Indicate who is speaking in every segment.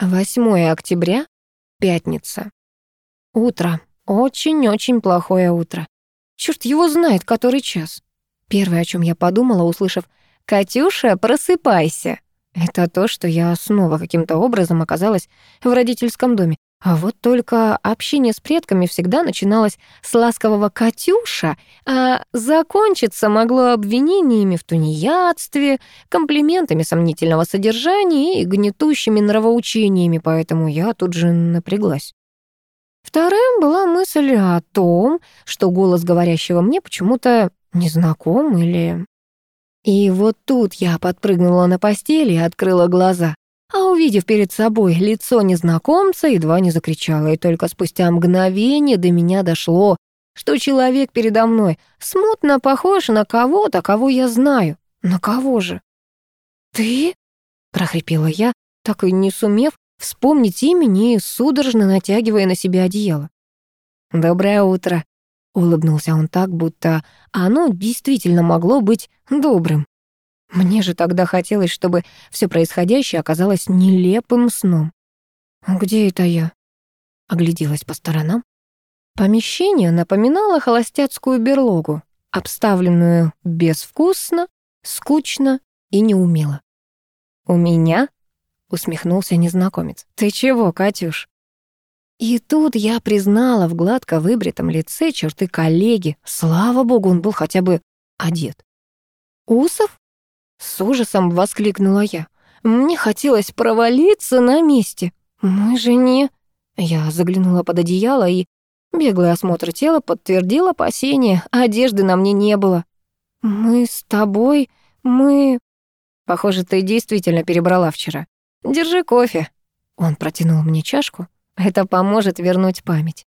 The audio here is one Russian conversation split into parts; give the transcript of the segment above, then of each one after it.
Speaker 1: 8 октября, пятница. Утро. Очень-очень плохое утро. Чёрт его знает, который час. Первое, о чём я подумала, услышав «Катюша, просыпайся!» Это то, что я снова каким-то образом оказалась в родительском доме. А вот только общение с предками всегда начиналось с ласкового «Катюша», а закончиться могло обвинениями в тунеядстве, комплиментами сомнительного содержания и гнетущими нравоучениями, поэтому я тут же напряглась. Вторым была мысль о том, что голос говорящего мне почему-то незнаком или... И вот тут я подпрыгнула на постели и открыла глаза а увидев перед собой лицо незнакомца, едва не закричала, и только спустя мгновение до меня дошло, что человек передо мной смутно похож на кого-то, кого я знаю. На кого же? «Ты?» — прохрипела я, так и не сумев вспомнить имени судорожно натягивая на себя одеяло. «Доброе утро», — улыбнулся он так, будто оно действительно могло быть добрым. Мне же тогда хотелось, чтобы все происходящее оказалось нелепым сном. «Где это я?» Огляделась по сторонам. Помещение напоминало холостяцкую берлогу, обставленную безвкусно, скучно и неумело. «У меня?» — усмехнулся незнакомец. «Ты чего, Катюш?» И тут я признала в гладко выбритом лице черты коллеги. Слава богу, он был хотя бы одет. «Усов?» С ужасом воскликнула я. Мне хотелось провалиться на месте. Мы же не... Я заглянула под одеяло, и беглый осмотр тела подтвердил опасения. Одежды на мне не было. «Мы с тобой... Мы...» «Похоже, ты действительно перебрала вчера. Держи кофе». Он протянул мне чашку. Это поможет вернуть память.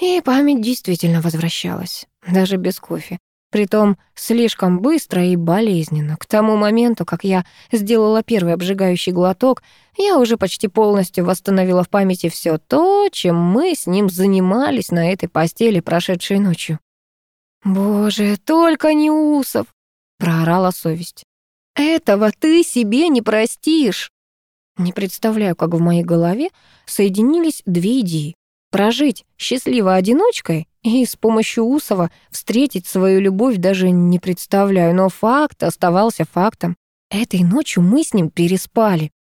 Speaker 1: И память действительно возвращалась, даже без кофе. Притом слишком быстро и болезненно. К тому моменту, как я сделала первый обжигающий глоток, я уже почти полностью восстановила в памяти все то, чем мы с ним занимались на этой постели прошедшей ночью. «Боже, только не усов!» — проорала совесть. «Этого ты себе не простишь!» Не представляю, как в моей голове соединились две идеи. Прожить счастливо одиночкой и с помощью Усова встретить свою любовь даже не представляю, но факт оставался фактом. Этой ночью мы с ним переспали.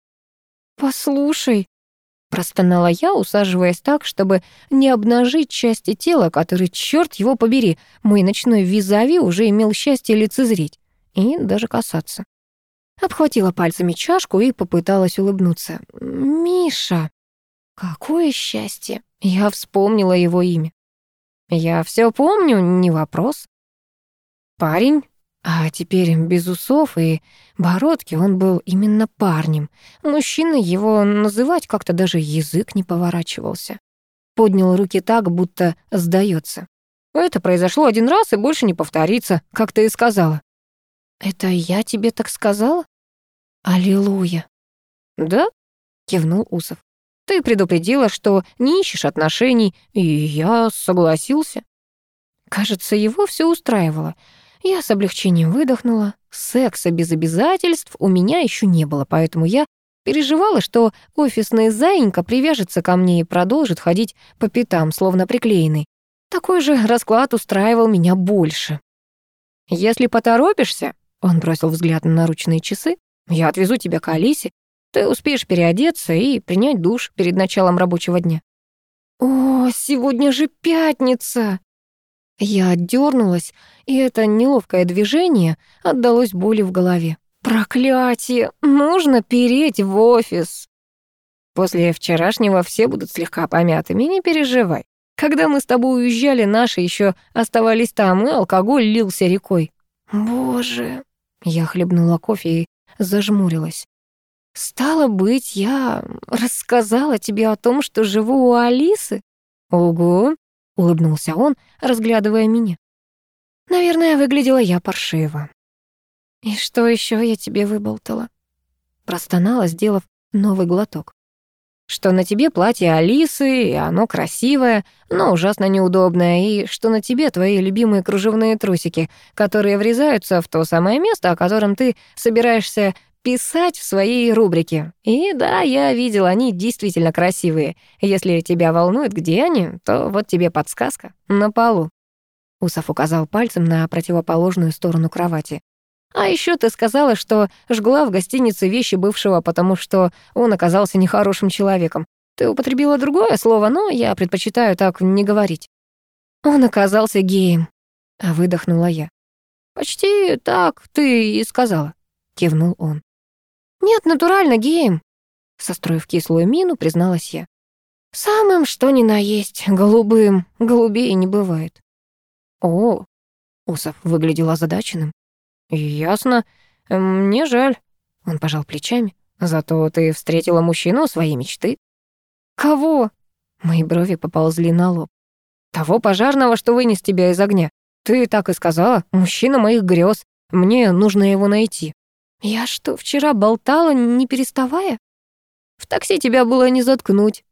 Speaker 1: «Послушай», — простонала я, усаживаясь так, чтобы не обнажить части тела, которые, черт его побери, мой ночной визави уже имел счастье лицезреть и даже касаться. Обхватила пальцами чашку и попыталась улыбнуться. «Миша!» Какое счастье! Я вспомнила его имя. Я все помню, не вопрос. Парень, а теперь без усов и бородки он был именно парнем. Мужчина его называть как-то даже язык не поворачивался. Поднял руки так, будто сдается. Это произошло один раз и больше не повторится, как ты и сказала. Это я тебе так сказала? Аллилуйя. Да? Кивнул Усов. Ты предупредила, что не ищешь отношений, и я согласился. Кажется, его все устраивало. Я с облегчением выдохнула. Секса без обязательств у меня еще не было, поэтому я переживала, что офисный заинька привяжется ко мне и продолжит ходить по пятам, словно приклеенный. Такой же расклад устраивал меня больше. «Если поторопишься», — он бросил взгляд на наручные часы, «я отвезу тебя к Алисе, ты успеешь переодеться и принять душ перед началом рабочего дня. О, сегодня же пятница! Я отдернулась, и это неловкое движение отдалось боли в голове. Проклятие! Нужно переть в офис! После вчерашнего все будут слегка помятыми, не переживай. Когда мы с тобой уезжали, наши еще оставались там, и алкоголь лился рекой. Боже! Я хлебнула кофе и зажмурилась. «Стало быть, я рассказала тебе о том, что живу у Алисы?» «Ого!» — улыбнулся он, разглядывая меня. «Наверное, выглядела я паршиво». «И что еще я тебе выболтала?» Простонала, сделав новый глоток. «Что на тебе платье Алисы, и оно красивое, но ужасно неудобное, и что на тебе твои любимые кружевные трусики, которые врезаются в то самое место, о котором ты собираешься писать в своей рубрике. И да, я видел, они действительно красивые. Если тебя волнует, где они, то вот тебе подсказка. На полу. Усов указал пальцем на противоположную сторону кровати. А еще ты сказала, что жгла в гостинице вещи бывшего, потому что он оказался нехорошим человеком. Ты употребила другое слово, но я предпочитаю так не говорить. Он оказался геем. Выдохнула я. «Почти так ты и сказала», — кивнул он. «Нет, натурально геем», — состроив кислую мину, призналась я. «Самым что ни на есть, голубым, голубее не бывает». «О», — Усов выглядел озадаченным. «Ясно. Мне жаль». Он пожал плечами. «Зато ты встретила мужчину своей мечты». «Кого?» Мои брови поползли на лоб. «Того пожарного, что вынес тебя из огня. Ты так и сказала, мужчина моих грез. Мне нужно его найти». «Я что, вчера болтала, не переставая?» «В такси тебя было не заткнуть».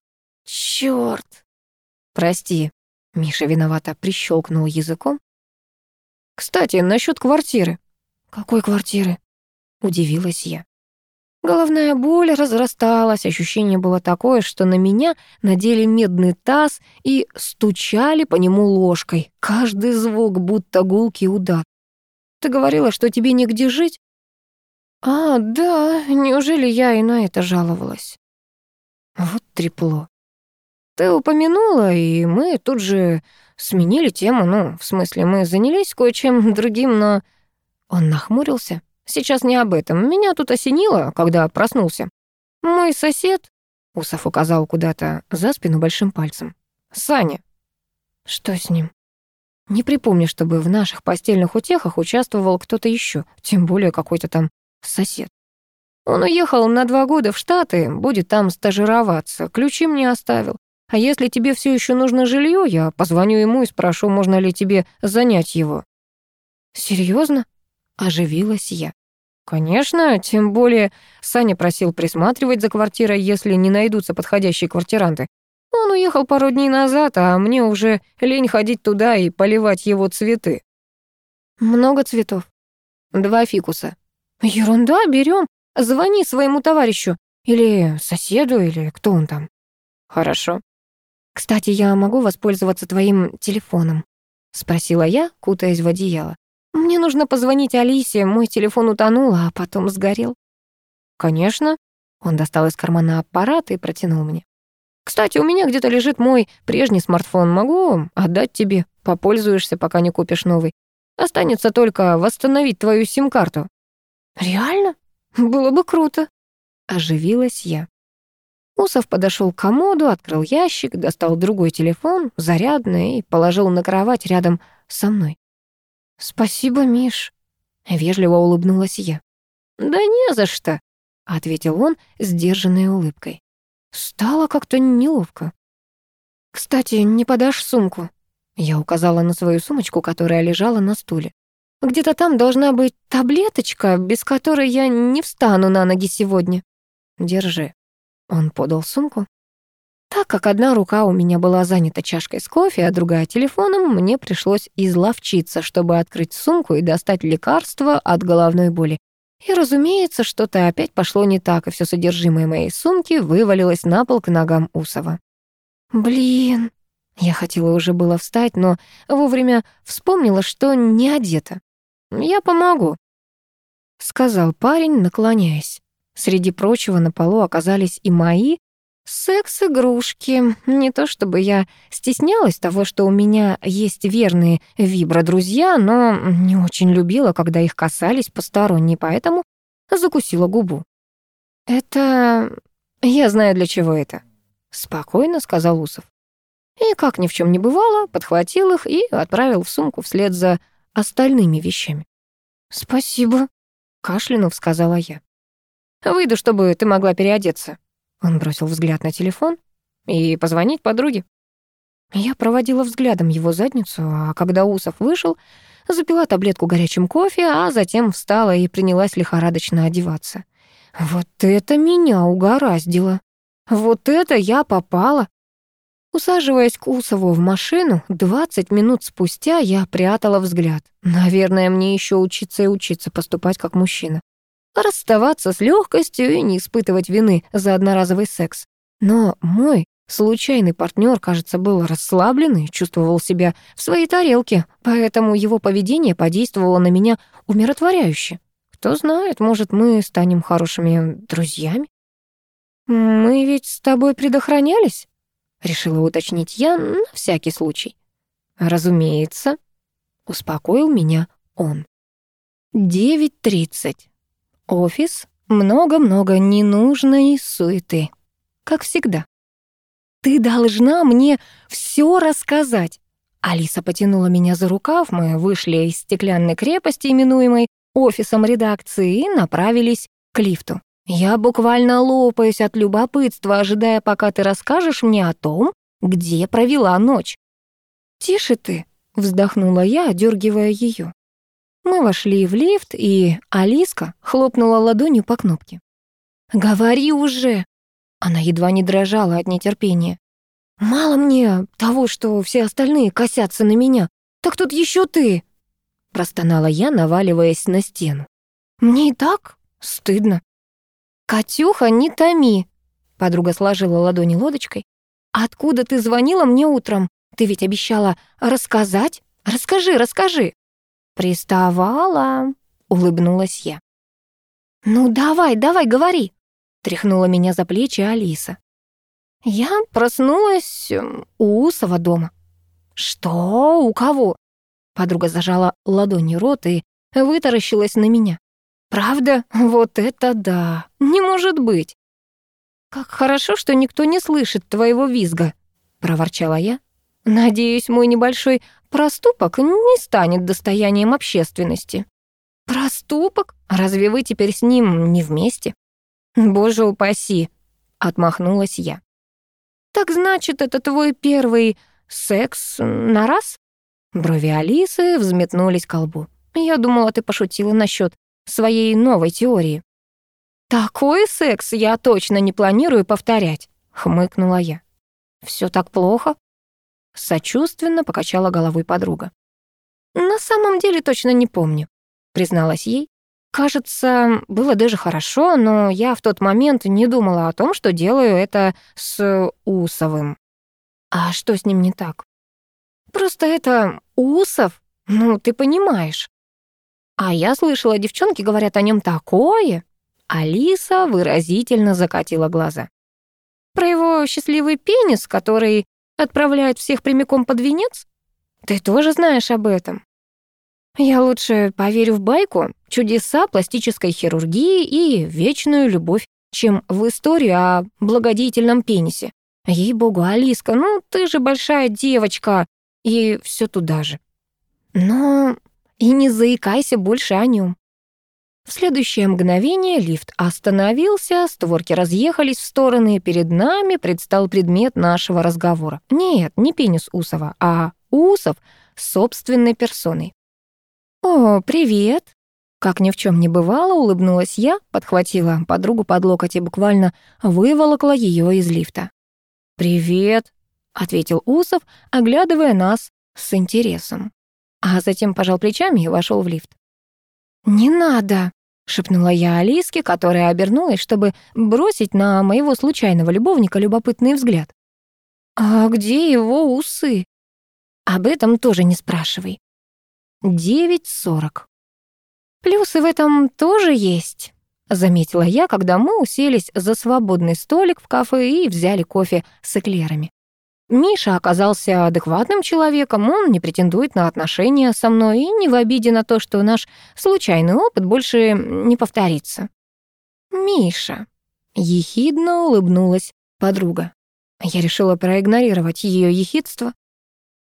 Speaker 1: «Чёрт!» «Прости», — Миша виновато прищелкнул языком. «Кстати, насчет квартиры». «Какой квартиры?» — удивилась я. Головная боль разрасталась, ощущение было такое, что на меня надели медный таз и стучали по нему ложкой. Каждый звук будто гулкий удар. «Ты говорила, что тебе негде жить?» «А, да, неужели я и на это жаловалась?» Вот трепло. «Ты упомянула, и мы тут же сменили тему, ну, в смысле, мы занялись кое-чем другим, но...» Он нахмурился. Сейчас не об этом. Меня тут осенило, когда проснулся. Мой сосед, Усов указал куда-то за спину большим пальцем. Саня. Что с ним? Не припомню, чтобы в наших постельных утехах участвовал кто-то еще, тем более какой-то там сосед. Он уехал на два года в Штаты, будет там стажироваться, ключи мне оставил. А если тебе все еще нужно жилье, я позвоню ему и спрошу, можно ли тебе занять его. Серьезно? Оживилась я. Конечно, тем более Саня просил присматривать за квартирой, если не найдутся подходящие квартиранты. Он уехал пару дней назад, а мне уже лень ходить туда и поливать его цветы. Много цветов. Два фикуса. Ерунда, берем. Звони своему товарищу. Или соседу, или кто он там. Хорошо. Кстати, я могу воспользоваться твоим телефоном? Спросила я, кутаясь в одеяло. Мне нужно позвонить Алисе, мой телефон утонул, а потом сгорел. Конечно. Он достал из кармана аппарат и протянул мне. Кстати, у меня где-то лежит мой прежний смартфон. Могу отдать тебе. Попользуешься, пока не купишь новый. Останется только восстановить твою сим-карту. Реально? Было бы круто. Оживилась я. Усов подошел к комоду, открыл ящик, достал другой телефон, зарядный, и положил на кровать рядом со мной. «Спасибо, Миш», — вежливо улыбнулась я. «Да не за что», — ответил он, сдержанной улыбкой. Стало как-то неловко. «Кстати, не подашь сумку?» Я указала на свою сумочку, которая лежала на стуле. «Где-то там должна быть таблеточка, без которой я не встану на ноги сегодня. Держи». Он подал сумку. Так как одна рука у меня была занята чашкой с кофе, а другая — телефоном, мне пришлось изловчиться, чтобы открыть сумку и достать лекарство от головной боли. И, разумеется, что-то опять пошло не так, и все содержимое моей сумки вывалилось на пол к ногам Усова. «Блин!» Я хотела уже было встать, но вовремя вспомнила, что не одета. «Я помогу», — сказал парень, наклоняясь. Среди прочего на полу оказались и мои Секс-игрушки. Не то чтобы я стеснялась того, что у меня есть верные вибро-друзья, но не очень любила, когда их касались посторонние, поэтому закусила губу. «Это... я знаю, для чего это», — спокойно сказал Усов. И, как ни в чем не бывало, подхватил их и отправил в сумку вслед за остальными вещами. «Спасибо», — кашлянув, сказала я. «Выйду, чтобы ты могла переодеться», он бросил взгляд на телефон и позвонить подруге. Я проводила взглядом его задницу, а когда Усов вышел, запила таблетку горячим кофе, а затем встала и принялась лихорадочно одеваться. Вот это меня угораздило. Вот это я попала. Усаживаясь к Усову в машину, 20 минут спустя я прятала взгляд. Наверное, мне еще учиться и учиться поступать как мужчина. расставаться с легкостью и не испытывать вины за одноразовый секс. Но мой случайный партнер, кажется, был расслаблен и чувствовал себя в своей тарелке, поэтому его поведение подействовало на меня умиротворяюще. Кто знает, может, мы станем хорошими друзьями? «Мы ведь с тобой предохранялись?» — решила уточнить я на всякий случай. «Разумеется», — успокоил меня он. Девять тридцать. Офис. Много-много ненужной суеты. Как всегда. «Ты должна мне все рассказать!» Алиса потянула меня за рукав, мы вышли из стеклянной крепости, именуемой офисом редакции, и направились к лифту. Я буквально лопаюсь от любопытства, ожидая, пока ты расскажешь мне о том, где провела ночь. «Тише ты», — вздохнула я, одергивая ее. Мы вошли в лифт, и Алиска хлопнула ладонью по кнопке. «Говори уже!» Она едва не дрожала от нетерпения. «Мало мне того, что все остальные косятся на меня. Так тут еще ты!» Простонала я, наваливаясь на стену. «Мне и так стыдно». «Катюха, не томи!» Подруга сложила ладони лодочкой. «Откуда ты звонила мне утром? Ты ведь обещала рассказать? Расскажи, расскажи!» «Приставала», — улыбнулась я. «Ну давай, давай, говори», — тряхнула меня за плечи Алиса. Я проснулась эм, у Усова дома. «Что? У кого?» Подруга зажала ладони рот и вытаращилась на меня. «Правда? Вот это да! Не может быть!» «Как хорошо, что никто не слышит твоего визга», — проворчала я. «Надеюсь, мой небольшой Проступок не станет достоянием общественности. Проступок? Разве вы теперь с ним не вместе? Боже упаси, отмахнулась я. Так значит, это твой первый секс на раз? Брови Алисы взметнулись к лбу. Я думала, ты пошутила насчет своей новой теории. Такой секс я точно не планирую повторять, хмыкнула я. Все так плохо? Сочувственно покачала головой подруга. «На самом деле точно не помню», — призналась ей. «Кажется, было даже хорошо, но я в тот момент не думала о том, что делаю это с Усовым». «А что с ним не так?» «Просто это Усов, ну, ты понимаешь». «А я слышала, девчонки говорят о нем такое». Алиса выразительно закатила глаза. Про его счастливый пенис, который Отправляют всех прямиком под венец? Ты тоже знаешь об этом? Я лучше поверю в байку, чудеса пластической хирургии и вечную любовь, чем в историю о благодетельном пенисе. Ей-богу, Алиска, ну ты же большая девочка, и все туда же. Но и не заикайся больше о нем. В следующее мгновение лифт остановился, створки разъехались в стороны, и перед нами предстал предмет нашего разговора. Нет, не пенис Усова, а Усов собственной персоной. «О, привет!» Как ни в чем не бывало, улыбнулась я, подхватила подругу под локоть и буквально выволокла ее из лифта. «Привет!» — ответил Усов, оглядывая нас с интересом. А затем пожал плечами и вошел в лифт. «Не надо!» — шепнула я Алиске, которая обернулась, чтобы бросить на моего случайного любовника любопытный взгляд. «А где его усы?» «Об этом тоже не спрашивай». «Девять сорок». «Плюсы в этом тоже есть», — заметила я, когда мы уселись за свободный столик в кафе и взяли кофе с эклерами. Миша оказался адекватным человеком, он не претендует на отношения со мной и не в обиде на то, что наш случайный опыт больше не повторится. «Миша», — ехидно улыбнулась подруга. Я решила проигнорировать ее ехидство.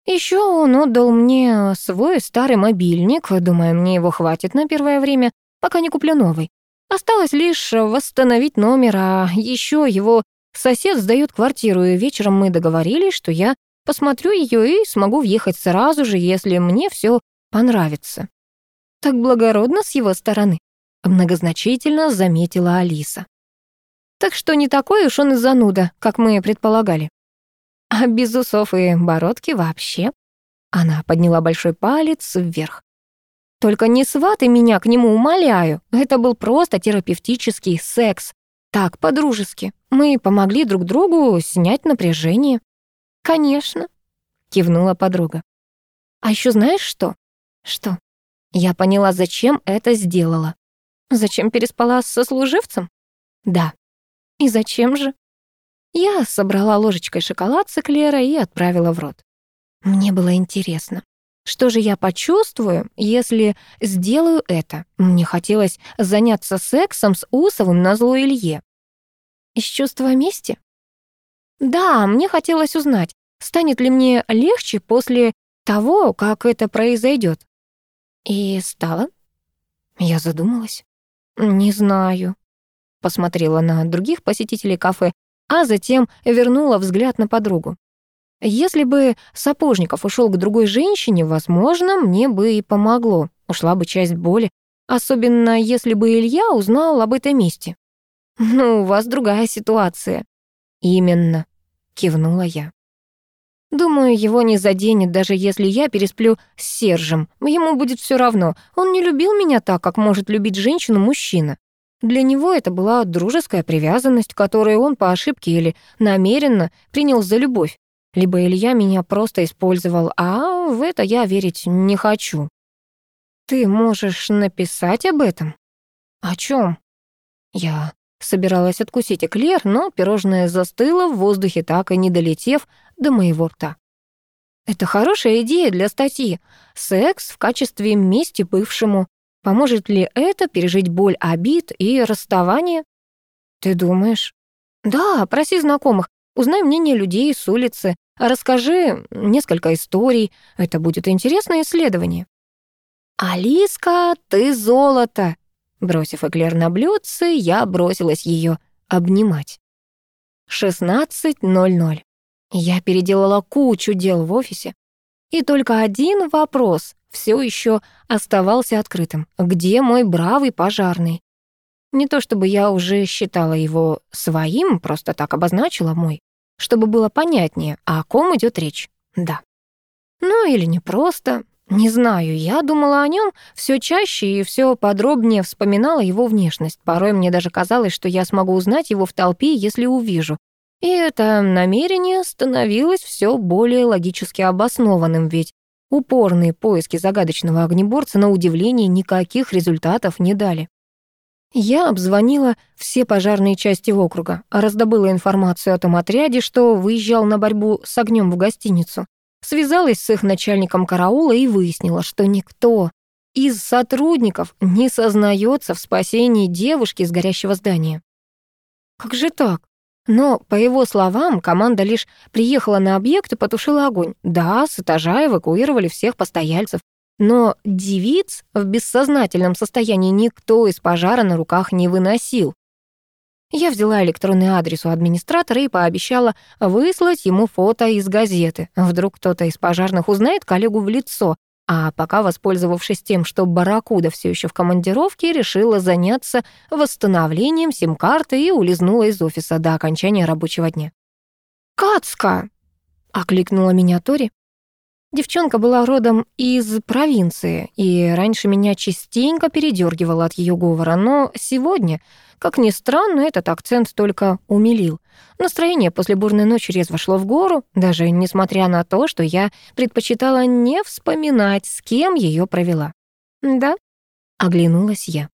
Speaker 1: Еще он отдал мне свой старый мобильник, думаю, мне его хватит на первое время, пока не куплю новый. Осталось лишь восстановить номер, а еще его Сосед сдает квартиру, и вечером мы договорились, что я посмотрю ее и смогу въехать сразу же, если мне все понравится. Так благородно с его стороны, многозначительно заметила Алиса. Так что не такой уж он и зануда, как мы предполагали. А без усов и бородки вообще. Она подняла большой палец вверх. Только не сваты меня к нему, умоляю. Это был просто терапевтический секс. Так, по-дружески. Мы помогли друг другу снять напряжение. Конечно, кивнула подруга. А еще знаешь что? Что? Я поняла, зачем это сделала. Зачем переспала со служивцем? Да. И зачем же? Я собрала ложечкой шоколад с эклера и отправила в рот. Мне было интересно, что же я почувствую, если сделаю это? Мне хотелось заняться сексом с Усовым на зло Илье. Из чувства мести? Да, мне хотелось узнать, станет ли мне легче после того, как это произойдет. И стало? Я задумалась. Не знаю. Посмотрела на других посетителей кафе, а затем вернула взгляд на подругу. Если бы Сапожников ушел к другой женщине, возможно, мне бы и помогло. Ушла бы часть боли, особенно если бы Илья узнал об этом месте. «Ну, у вас другая ситуация». «Именно», — кивнула я. Думаю, его не заденет, даже если я пересплю с Сержем. Ему будет все равно. Он не любил меня так, как может любить женщину мужчина. Для него это была дружеская привязанность, которую он по ошибке или намеренно принял за любовь. Либо Илья меня просто использовал, а в это я верить не хочу. Ты можешь написать об этом? О чем? Я собиралась откусить эклер, но пирожное застыло в воздухе, так и не долетев до моего рта. Это хорошая идея для статьи. Секс в качестве мести бывшему. Поможет ли это пережить боль обид и расставания? Ты думаешь? Да, проси знакомых, узнай мнение людей с улицы, расскажи несколько историй. Это будет интересное исследование. «Алиска, ты золото!» Бросив эклер на блюдце, я бросилась ее обнимать. 16.00. Я переделала кучу дел в офисе. И только один вопрос все еще оставался открытым. Где мой бравый пожарный? Не то чтобы я уже считала его своим, просто так обозначила мой, чтобы было понятнее, о ком идет речь. Да. Ну или не просто. Не знаю, я думала о нем все чаще и все подробнее вспоминала его внешность. Порой мне даже казалось, что я смогу узнать его в толпе, если увижу. И это намерение становилось все более логически обоснованным, ведь упорные поиски загадочного огнеборца на удивление никаких результатов не дали. Я обзвонила все пожарные части округа, раздобыла информацию о том отряде, что выезжал на борьбу с огнем в гостиницу, связалась с их начальником караула и выяснила, что никто из сотрудников не сознается в спасении девушки из горящего здания. Как же так? Но, по его словам, команда лишь приехала на объект и потушила огонь. Да, с этажа эвакуировали всех постояльцев. Но девиц в бессознательном состоянии никто из пожара на руках не выносил. Я взяла электронный адрес у администратора и пообещала выслать ему фото из газеты. Вдруг кто-то из пожарных узнает коллегу в лицо, а пока, воспользовавшись тем, что Барракуда все еще в командировке, решила заняться восстановлением сим-карты и улизнула из офиса до окончания рабочего дня. «Кацка!» — окликнула меня Тори. Девчонка была родом из провинции, и раньше меня частенько передергивала от ее говора, но сегодня как ни странно, этот акцент только умилил. Настроение после бурной ночи резво шло в гору, даже несмотря на то, что я предпочитала не вспоминать, с кем ее провела. «Да?» — оглянулась я.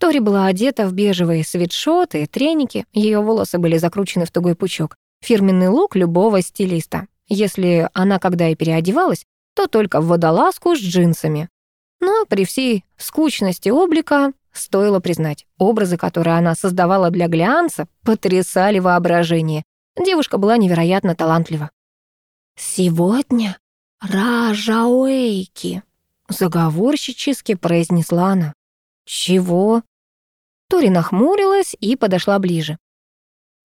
Speaker 1: Тори была одета в бежевые свитшоты и треники, ее волосы были закручены в тугой пучок. Фирменный лук любого стилиста. Если она когда и переодевалась, то только в водолазку с джинсами. Но при всей скучности облика Стоило признать, образы, которые она создавала для глянца, потрясали воображение. Девушка была невероятно талантлива. «Сегодня Ражауэйки», — заговорщически произнесла она. «Чего?» Тори нахмурилась и подошла ближе.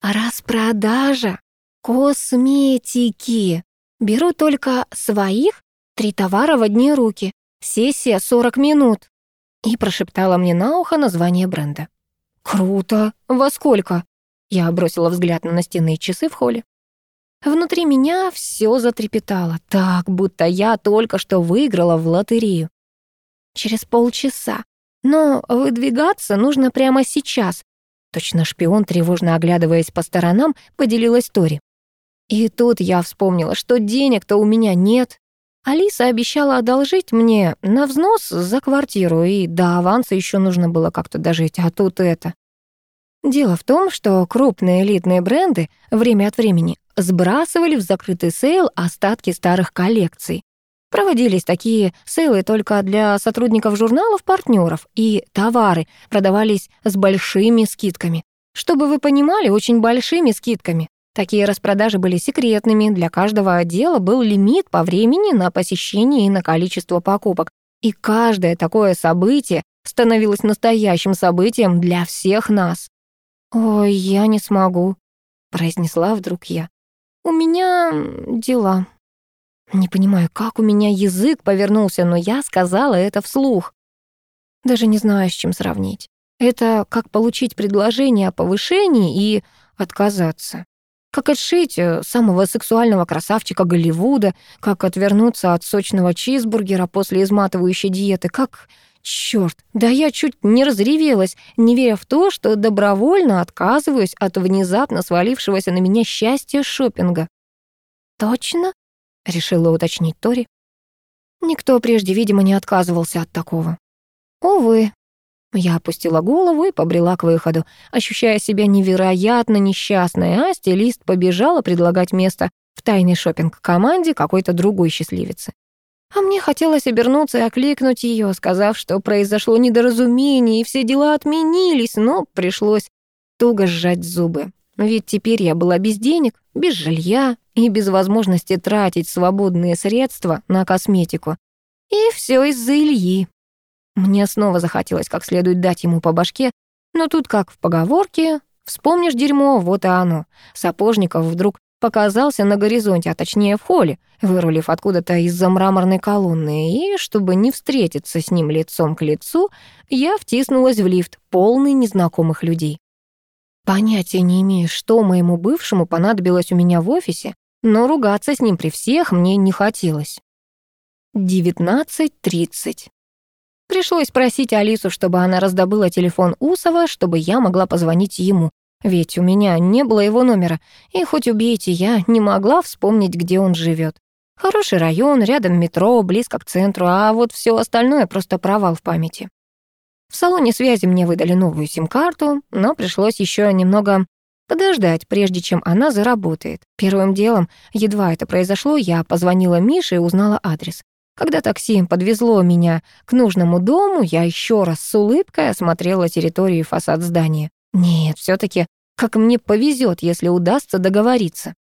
Speaker 1: «Распродажа косметики. Беру только своих, три товара в одни руки. Сессия 40 минут» и прошептала мне на ухо название бренда. «Круто! Во сколько?» Я бросила взгляд на настенные часы в холле. Внутри меня все затрепетало, так, будто я только что выиграла в лотерею. Через полчаса. Но выдвигаться нужно прямо сейчас. Точно шпион, тревожно оглядываясь по сторонам, поделилась Тори. И тут я вспомнила, что денег-то у меня нет. Алиса обещала одолжить мне на взнос за квартиру, и до аванса еще нужно было как-то дожить, а тут это. Дело в том, что крупные элитные бренды время от времени сбрасывали в закрытый sale остатки старых коллекций. Проводились такие сейлы только для сотрудников журналов-партнеров, и товары продавались с большими скидками. Чтобы вы понимали, очень большими скидками. Такие распродажи были секретными, для каждого отдела был лимит по времени на посещение и на количество покупок. И каждое такое событие становилось настоящим событием для всех нас. «Ой, я не смогу», — произнесла вдруг я. «У меня дела». Не понимаю, как у меня язык повернулся, но я сказала это вслух. Даже не знаю, с чем сравнить. Это как получить предложение о повышении и отказаться. Как отшить э, самого сексуального красавчика Голливуда, как отвернуться от сочного чизбургера после изматывающей диеты, как... Чёрт, да я чуть не разревелась, не веря в то, что добровольно отказываюсь от внезапно свалившегося на меня счастья шопинга. «Точно?» — решила уточнить Тори. Никто прежде, видимо, не отказывался от такого. Увы, я опустила голову и побрела к выходу, ощущая себя невероятно несчастной, а стилист побежала предлагать место в тайной шопинг команде какой-то другой счастливицы. А мне хотелось обернуться и окликнуть ее, сказав, что произошло недоразумение и все дела отменились, но пришлось туго сжать зубы. Ведь теперь я была без денег, без жилья и без возможности тратить свободные средства на косметику. И все из-за Ильи. Мне снова захотелось как следует дать ему по башке, но тут, как в поговорке, вспомнишь дерьмо, вот и оно. Сапожников вдруг показался на горизонте, а точнее в холле, вырулив откуда-то из-за мраморной колонны, и, чтобы не встретиться с ним лицом к лицу, я втиснулась в лифт, полный незнакомых людей. Понятия не имею, что моему бывшему понадобилось у меня в офисе, но ругаться с ним при всех мне не хотелось. 19.30. Пришлось просить Алису, чтобы она раздобыла телефон Усова, чтобы я могла позвонить ему. Ведь у меня не было его номера, и хоть убейте, я не могла вспомнить, где он живет. Хороший район, рядом метро, близко к центру, а вот все остальное просто провал в памяти. В салоне связи мне выдали новую сим-карту, но пришлось еще немного подождать, прежде чем она заработает. Первым делом, едва это произошло, я позвонила Мише и узнала адрес. Когда такси подвезло меня к нужному дому, я еще раз с улыбкой осмотрела территорию и фасад здания. Нет, все таки как мне повезет, если удастся договориться.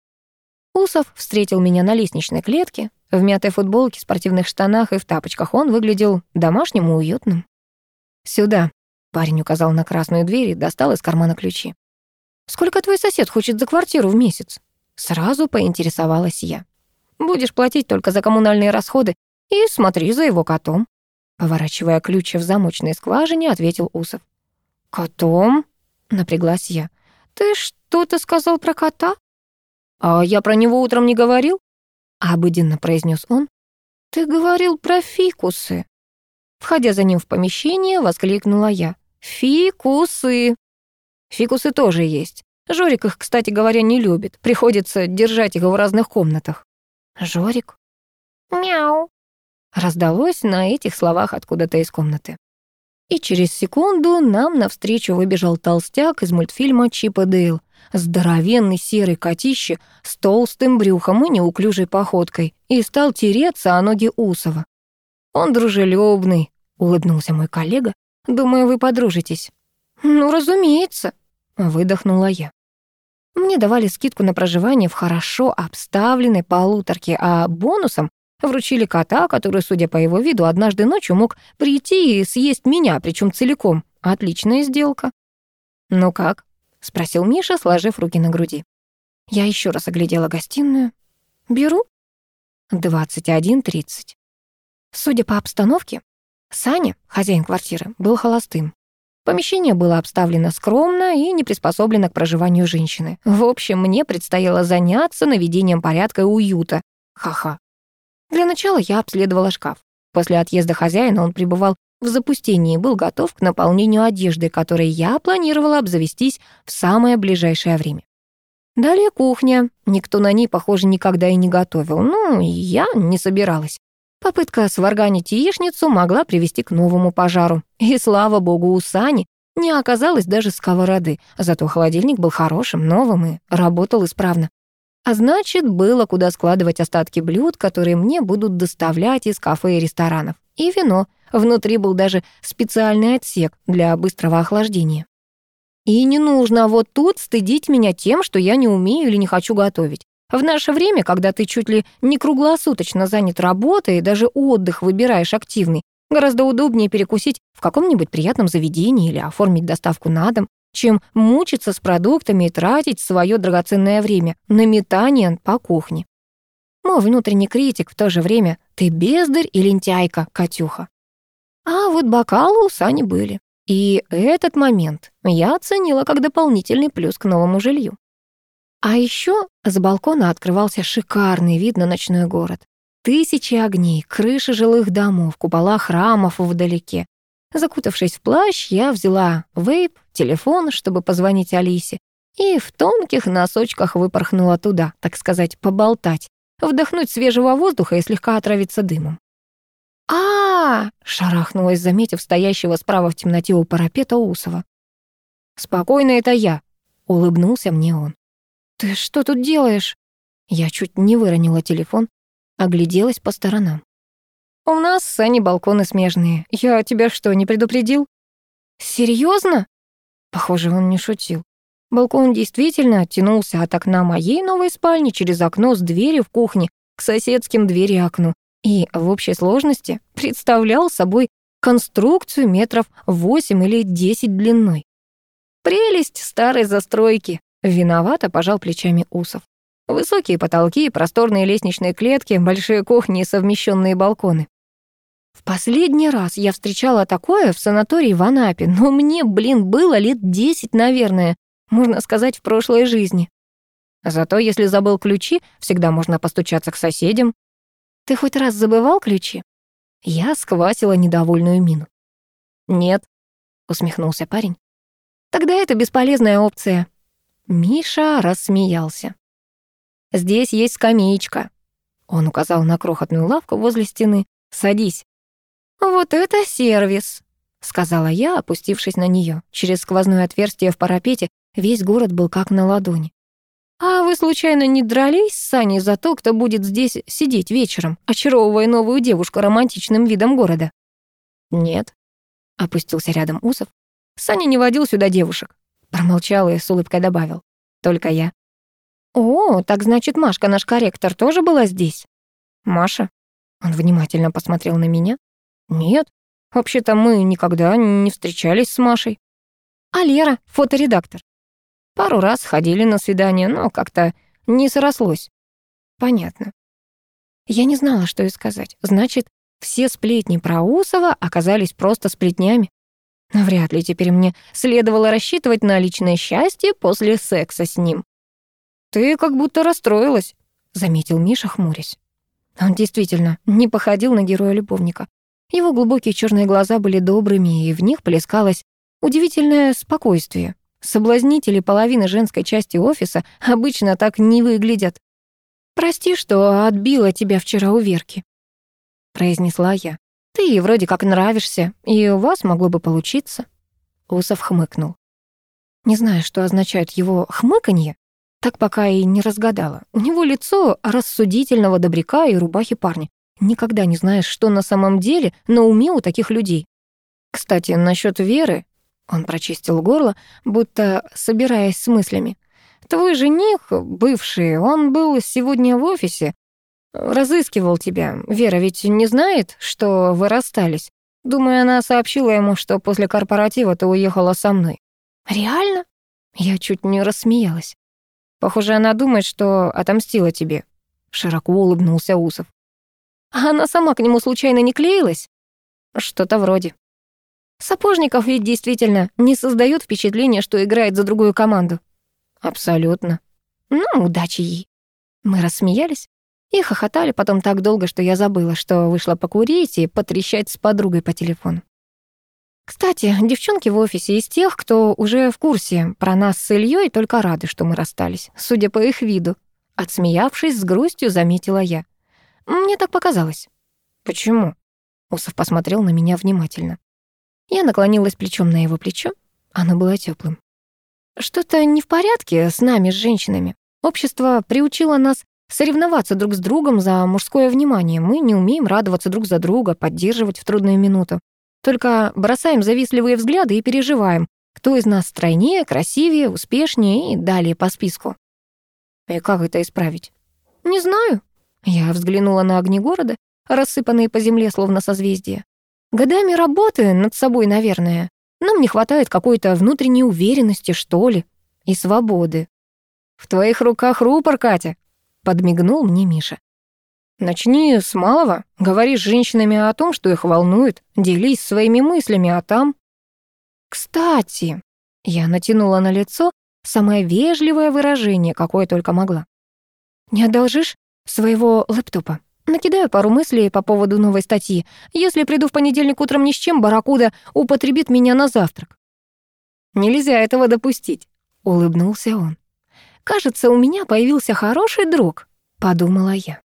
Speaker 1: Усов встретил меня на лестничной клетке. В мятой футболке, спортивных штанах и в тапочках он выглядел домашним и уютным. «Сюда», — парень указал на красную дверь и достал из кармана ключи. «Сколько твой сосед хочет за квартиру в месяц?» Сразу поинтересовалась я. «Будешь платить только за коммунальные расходы и смотри за его котом». Поворачивая ключ в замочной скважине, ответил Усов. «Котом?» — напряглась я. «Ты что-то сказал про кота?» «А я про него утром не говорил?» — обыденно произнес он. «Ты говорил про фикусы». Входя за ним в помещение, воскликнула я. «Фикусы!» «Фикусы тоже есть. Жорик их, кстати говоря, не любит. Приходится держать их в разных комнатах». «Жорик?» «Мяу», Раздалось на этих словах откуда-то из комнаты. И через секунду нам навстречу выбежал толстяк из мультфильма «Чип и Дейл», здоровенный серый котище с толстым брюхом и неуклюжей походкой, и стал тереться о ноги Усова. «Он дружелюбный», — улыбнулся мой коллега. «Думаю, вы подружитесь». «Ну, разумеется», — выдохнула я. Мне давали скидку на проживание в хорошо обставленной полуторке, а бонусом Вручили кота, который, судя по его виду, однажды ночью мог прийти и съесть меня, причем целиком. Отличная сделка. «Ну как?» — спросил Миша, сложив руки на груди. Я еще раз оглядела гостиную. «Беру?» «Двадцать один тридцать». Судя по обстановке, Саня, хозяин квартиры, был холостым. Помещение было обставлено скромно и не приспособлено к проживанию женщины. В общем, мне предстояло заняться наведением порядка и уюта. Ха-ха. Для начала я обследовала шкаф. После отъезда хозяина он пребывал в запустении и был готов к наполнению одежды, которой я планировала обзавестись в самое ближайшее время. Далее кухня. Никто на ней, похоже, никогда и не готовил. Ну, я не собиралась. Попытка сварганить яичницу могла привести к новому пожару. И, слава богу, у Сани не оказалось даже сковороды, зато холодильник был хорошим, новым и работал исправно. А значит, было куда складывать остатки блюд, которые мне будут доставлять из кафе и ресторанов. И вино. Внутри был даже специальный отсек для быстрого охлаждения. И не нужно вот тут стыдить меня тем, что я не умею или не хочу готовить. В наше время, когда ты чуть ли не круглосуточно занят работой и даже отдых выбираешь активный, гораздо удобнее перекусить в каком-нибудь приятном заведении или оформить доставку на дом, чем мучиться с продуктами и тратить свое драгоценное время на метание по кухне. Мой внутренний критик в то же время «ты бездарь и лентяйка, Катюха». А вот бокалы у Сани были. И этот момент я оценила как дополнительный плюс к новому жилью. А еще с балкона открывался шикарный вид на ночной город. Тысячи огней, крыши жилых домов, купола храмов вдалеке. Закутавшись в плащ, я взяла вейп, телефон, чтобы позвонить Алисе, и в тонких носочках выпорхнула туда, так сказать, поболтать, вдохнуть свежего воздуха и слегка отравиться дымом а, шарахнулась, заметив стоящего справа в темноте у парапета Усова. «Спокойно, это я», — улыбнулся мне он. «Ты что тут делаешь?» Я чуть не выронила телефон, огляделась по сторонам. «У нас с Аней балконы смежные. Я тебя что, не предупредил?» «Серьёзно?» Похоже, он не шутил. Балкон действительно оттянулся от окна моей новой спальни через окно с дверью в кухне к соседским двери и окну и в общей сложности представлял собой конструкцию метров 8 или 10 длиной. Прелесть старой застройки. Виновато пожал плечами Усов. Высокие потолки, просторные лестничные клетки, большие кухни и совмещенные балконы. В последний раз я встречала такое в санатории в Анапе, но мне, блин, было лет десять, наверное, можно сказать, в прошлой жизни. Зато если забыл ключи, всегда можно постучаться к соседям, ты хоть раз забывал ключи?» Я сквасила недовольную мину. «Нет», — усмехнулся парень. «Тогда это бесполезная опция». Миша рассмеялся. «Здесь есть скамеечка». Он указал на крохотную лавку возле стены. «Садись». «Вот это сервис», — сказала я, опустившись на нее. Через сквозное отверстие в парапете весь город был как на ладони. «А вы, случайно, не дрались с Саней за то, кто будет здесь сидеть вечером, очаровывая новую девушку романтичным видом города?» «Нет», — опустился рядом Усов. «Саня не водил сюда девушек», — промолчал и с улыбкой добавил. «Только я». «О, так значит, Машка, наш корректор, тоже была здесь?» «Маша?» Он внимательно посмотрел на меня. «Нет, вообще-то мы никогда не встречались с Машей». «А Лера, фоторедактор?» Пару раз ходили на свидание, но как-то не срослось. Понятно. Я не знала, что и сказать. Значит, все сплетни про Усова оказались просто сплетнями. Вряд ли теперь мне следовало рассчитывать на личное счастье после секса с ним. «Ты как будто расстроилась», — заметил Миша, хмурясь. Он действительно не походил на героя-любовника. Его глубокие черные глаза были добрыми, и в них плескалось удивительное спокойствие. Соблазнители половины женской части офиса обычно так не выглядят. «Прости, что отбила тебя вчера у Верки», — произнесла я. «Ты ей вроде как нравишься, и у вас могло бы получиться». Усов хмыкнул. Не знаю, что означает его хмыканье, так пока и не разгадала. У него лицо рассудительного добряка и рубахи парня. Никогда не знаешь, что на самом деле на уме у таких людей. Кстати, насчет Веры он прочистил горло, будто собираясь с мыслями. «Твой жених, бывший, он был сегодня в офисе. Разыскивал тебя. Вера ведь не знает, что вы расстались. Думаю, она сообщила ему, что после корпоратива ты уехала со мной». «Реально?» Я чуть не рассмеялась. «Похоже, она думает, что отомстила тебе», — широко улыбнулся Усов. «А она сама к нему случайно не клеилась?» «Что-то вроде». Сапожников ведь действительно не создает впечатления, что играет за другую команду. Абсолютно. Ну, удачи ей. Мы рассмеялись. И хохотали потом так долго, что я забыла, что вышла покурить и потрещать с подругой по телефону. Кстати, девчонки в офисе из тех, кто уже в курсе про нас с Ильей, только рады, что мы расстались, судя по их виду. Отсмеявшись, с грустью заметила я. Мне так показалось. Почему? Усов посмотрел на меня внимательно. Я наклонилась плечом на его плечо. Оно было теплым. Что-то не в порядке с нами, с женщинами. Общество приучило нас соревноваться друг с другом за мужское внимание. Мы не умеем радоваться друг за друга, поддерживать в трудную минуту. Только бросаем завистливые взгляды и переживаем, кто из нас стройнее, красивее, успешнее и далее по списку. И как это исправить? Не знаю. Я взглянула на огни города, рассыпанные по земле, словно созвездия. Годами работы над собой, наверное. Нам не хватает какой-то внутренней уверенности, что ли, и свободы. «В твоих руках рупор, Катя», — подмигнул мне Миша. «Начни с малого, говори с женщинами о том, что их волнует, делись своими мыслями, а там...» «Кстати», — я натянула на лицо самое вежливое выражение, какое только могла. «Не одолжишь своего лэптопа?» Накидаю пару мыслей по поводу новой статьи. Если приду в понедельник утром ни с чем, Барракуда употребит меня на завтрак. Нельзя этого допустить, улыбнулся он. Кажется, у меня появился хороший друг, подумала я.